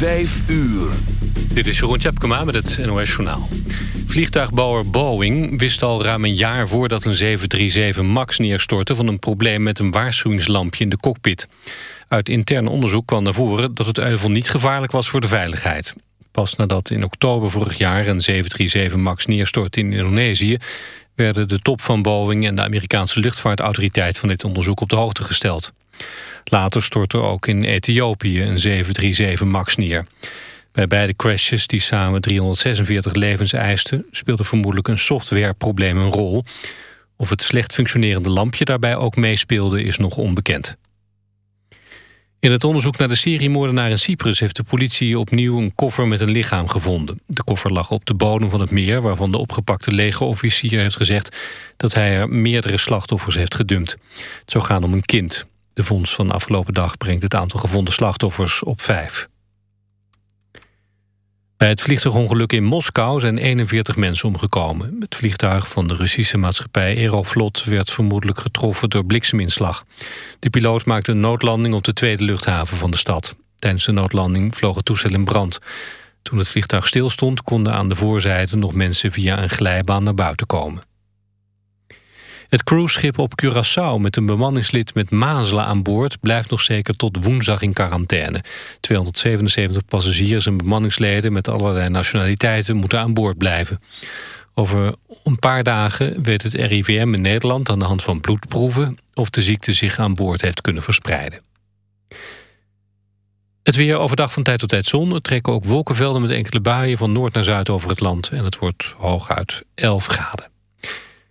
Vijf uur. Dit is Jeroen Tjepkema met het NOS Journaal. Vliegtuigbouwer Boeing wist al ruim een jaar voordat een 737 MAX neerstortte... van een probleem met een waarschuwingslampje in de cockpit. Uit intern onderzoek kwam naar voren dat het euvel niet gevaarlijk was voor de veiligheid. Pas nadat in oktober vorig jaar een 737 MAX neerstortte in Indonesië... werden de top van Boeing en de Amerikaanse luchtvaartautoriteit van dit onderzoek op de hoogte gesteld. Later stortte ook in Ethiopië een 737 MAX neer. Bij beide crashes, die samen 346 levens eisten... speelde vermoedelijk een softwareprobleem een rol. Of het slecht functionerende lampje daarbij ook meespeelde... is nog onbekend. In het onderzoek naar de seriemoordenaar in Cyprus... heeft de politie opnieuw een koffer met een lichaam gevonden. De koffer lag op de bodem van het meer... waarvan de opgepakte legerofficier heeft gezegd... dat hij er meerdere slachtoffers heeft gedumpt. Het zou gaan om een kind. De vondst van afgelopen dag brengt het aantal gevonden slachtoffers op vijf. Bij het vliegtuigongeluk in Moskou zijn 41 mensen omgekomen. Het vliegtuig van de Russische maatschappij Aeroflot werd vermoedelijk getroffen door blikseminslag. De piloot maakte een noodlanding op de tweede luchthaven van de stad. Tijdens de noodlanding vloog het toestel in brand. Toen het vliegtuig stilstond konden aan de voorzijde nog mensen via een glijbaan naar buiten komen. Het cruiseschip op Curaçao met een bemanningslid met mazelen aan boord... blijft nog zeker tot woensdag in quarantaine. 277 passagiers en bemanningsleden met allerlei nationaliteiten... moeten aan boord blijven. Over een paar dagen weet het RIVM in Nederland aan de hand van bloedproeven... of de ziekte zich aan boord heeft kunnen verspreiden. Het weer overdag van tijd tot tijd zon. Er trekken ook wolkenvelden met enkele buien van noord naar zuid over het land. En het wordt hooguit 11 graden.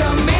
to me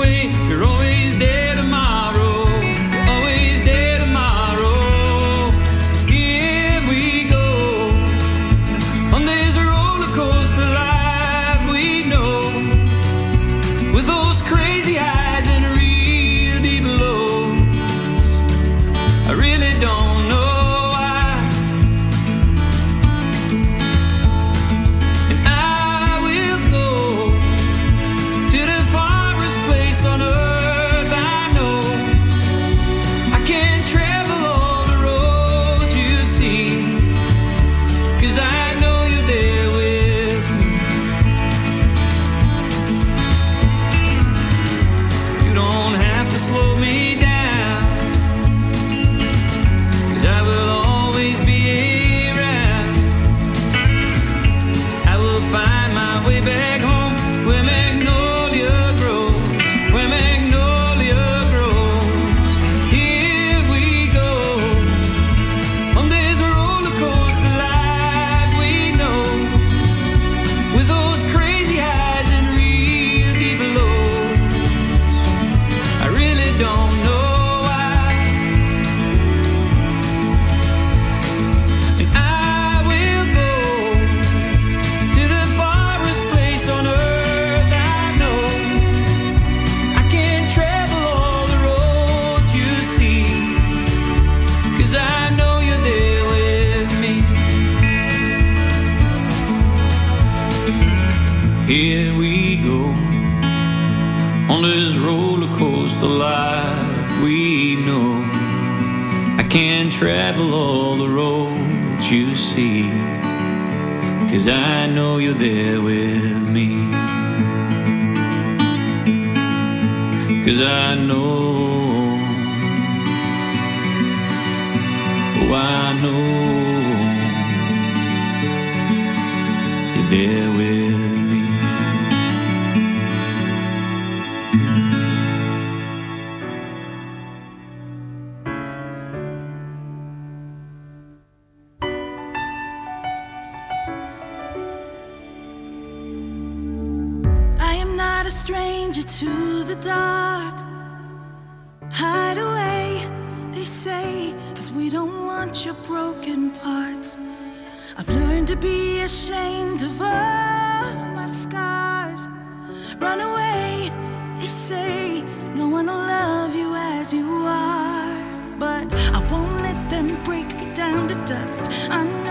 Dust. I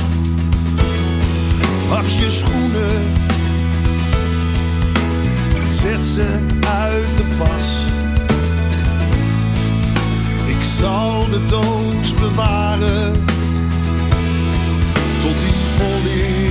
Mag je schoenen, zet ze uit de pas. Ik zal de dood bewaren tot die volleer.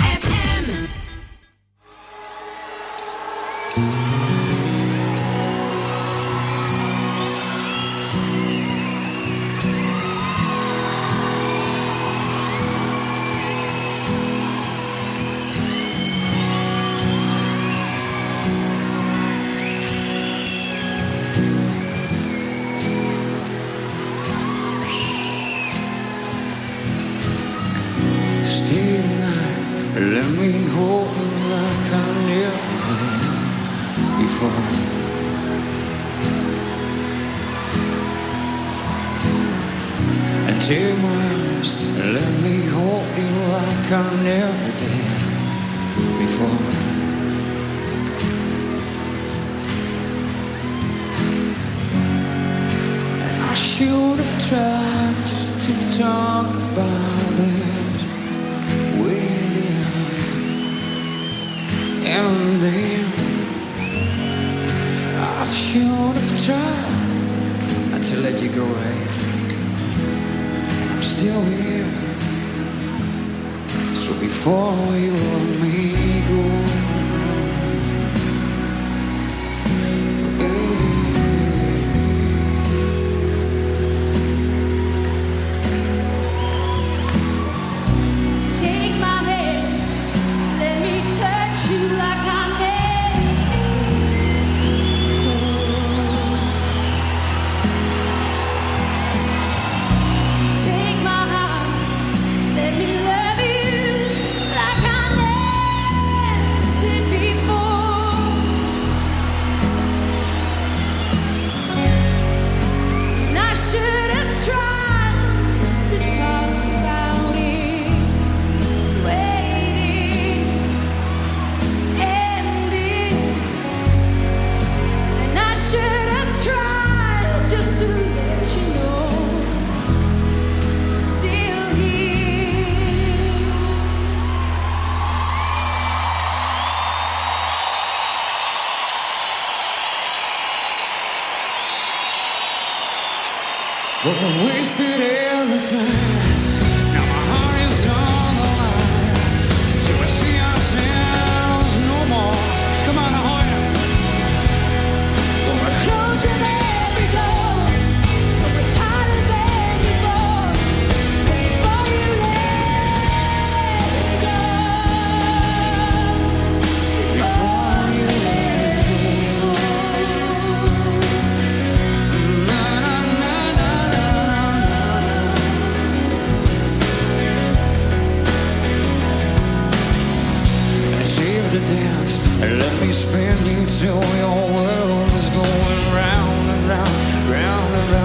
you go away. I'm still here. So before you let me go. to dance. Let me spin you till your world is going round and round, round and round.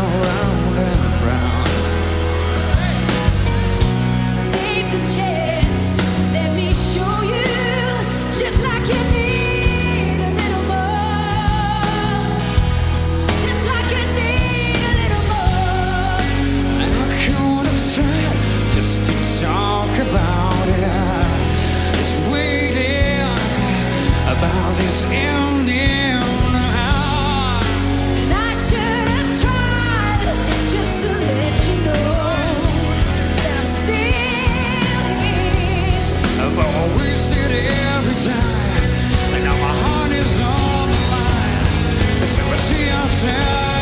céu.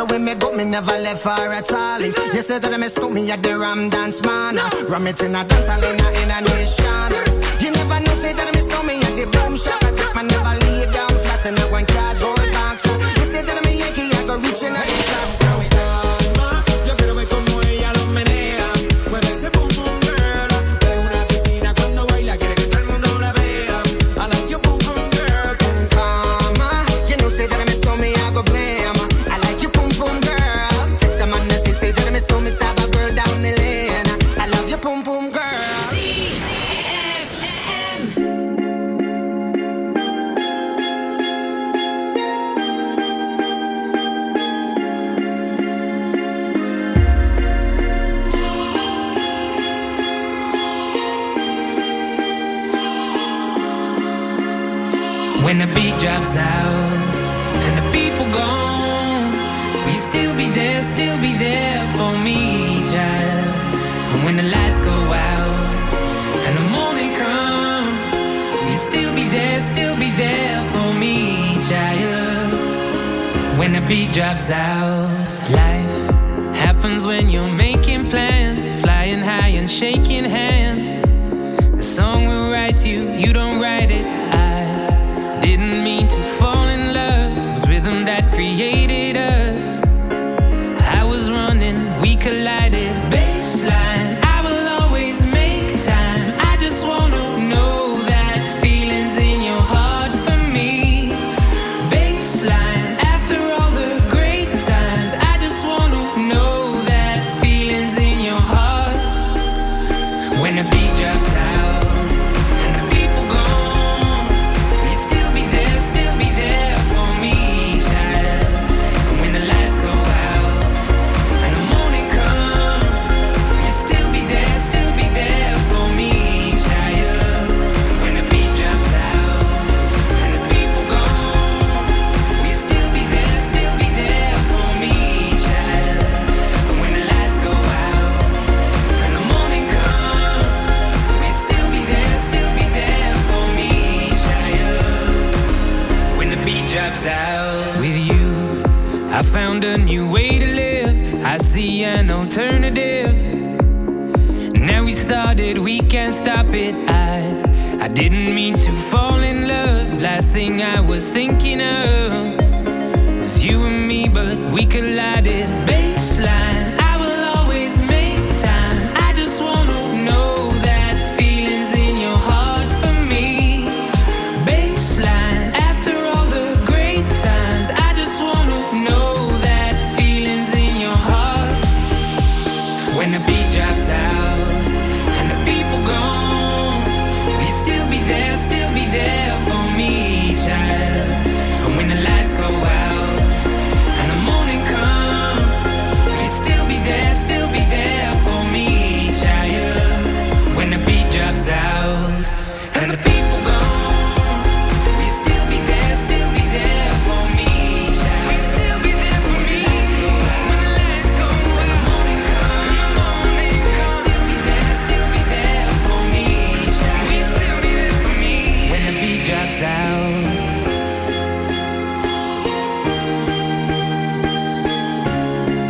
the way me go, me never left for at all. You said that I mistook me at the Ram Dance Man. Ram it in a dance hall in a, in a nation. You never know, say that I mistook me at the Boom Shop. I take my never lay down flat in a one cardboard box. You said that I'm Yankee, I go reaching out the top. out.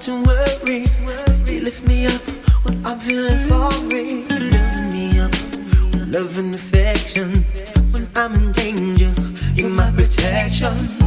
to worry. You lift me up when I'm feeling sorry. Building me up with love and affection. When I'm in danger, you're my protection.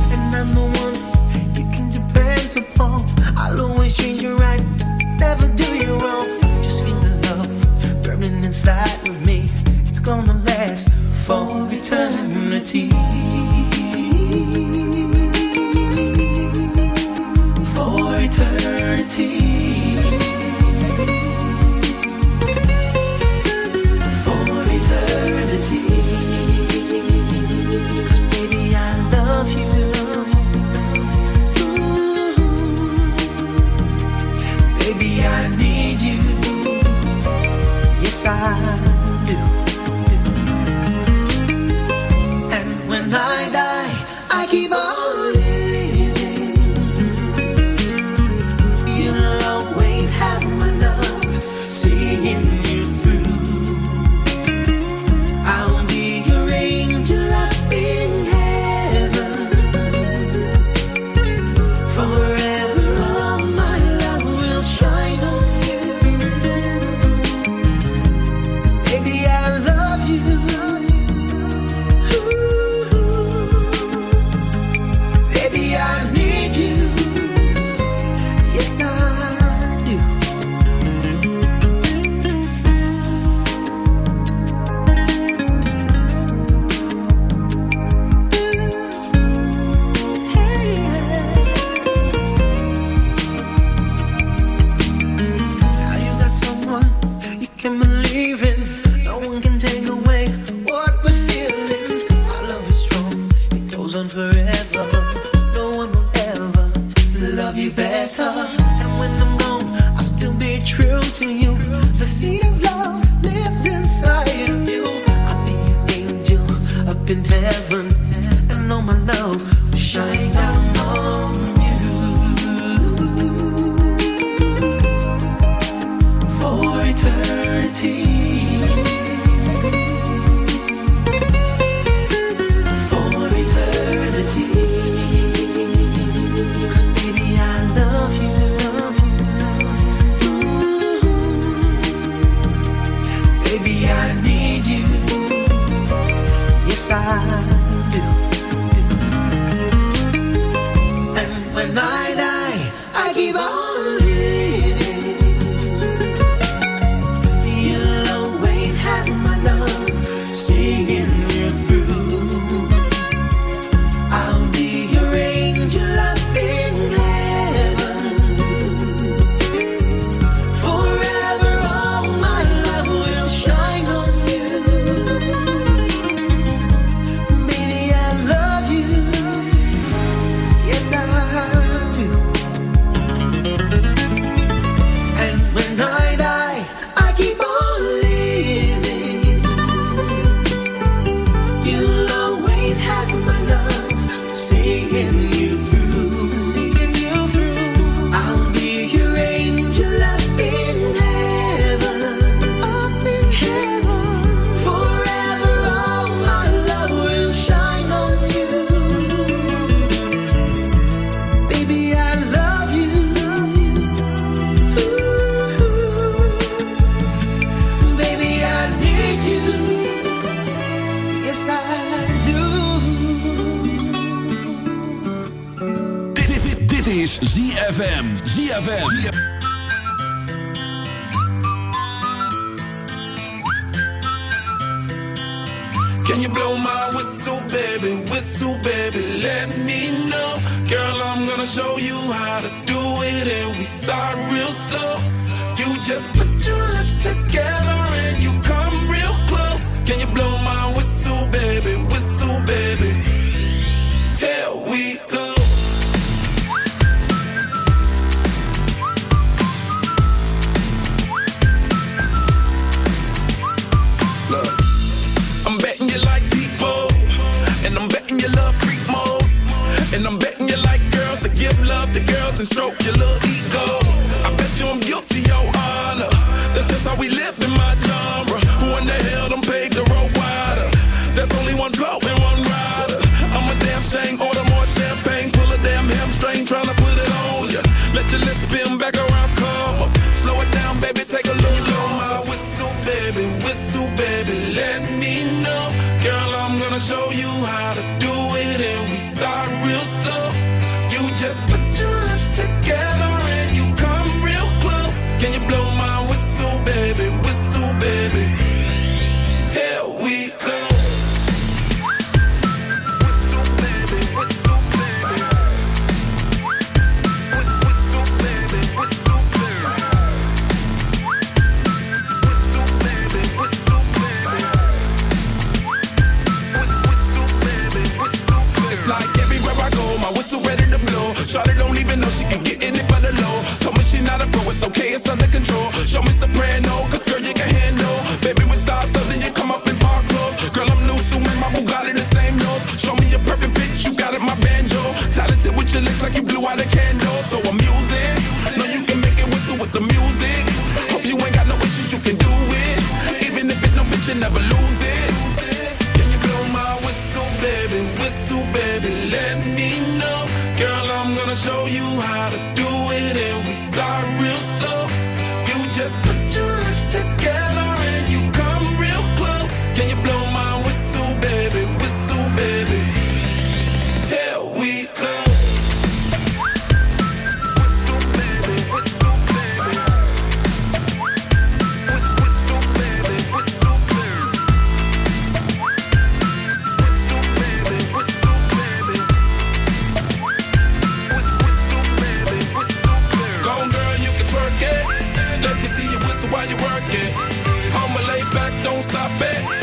don't stop it.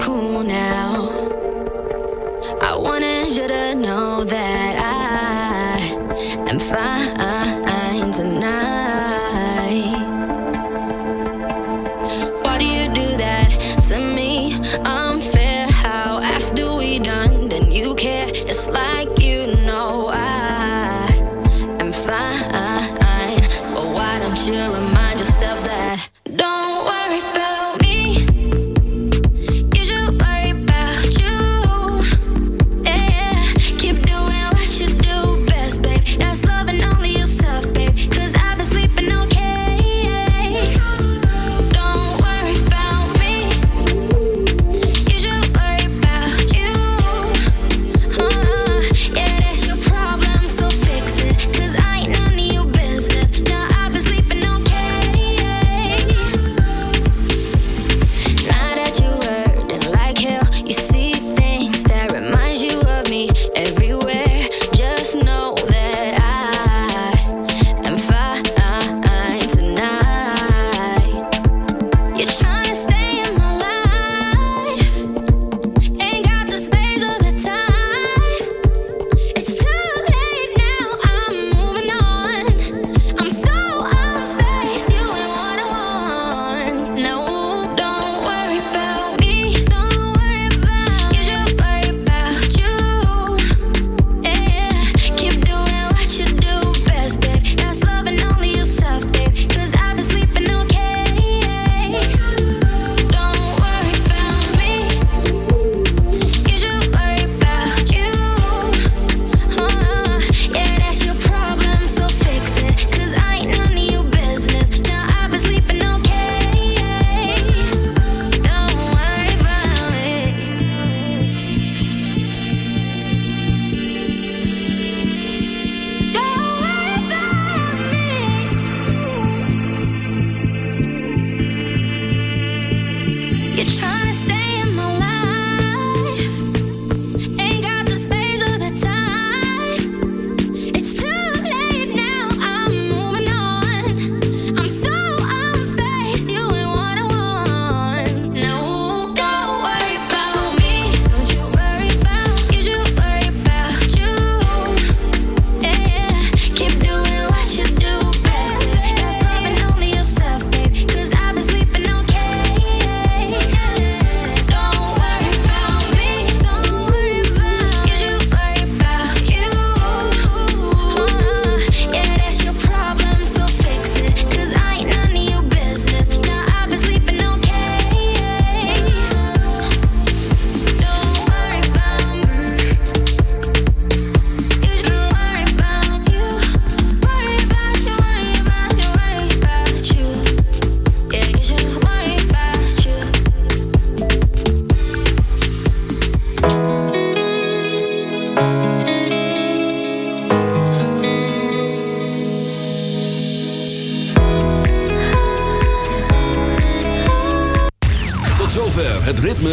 cool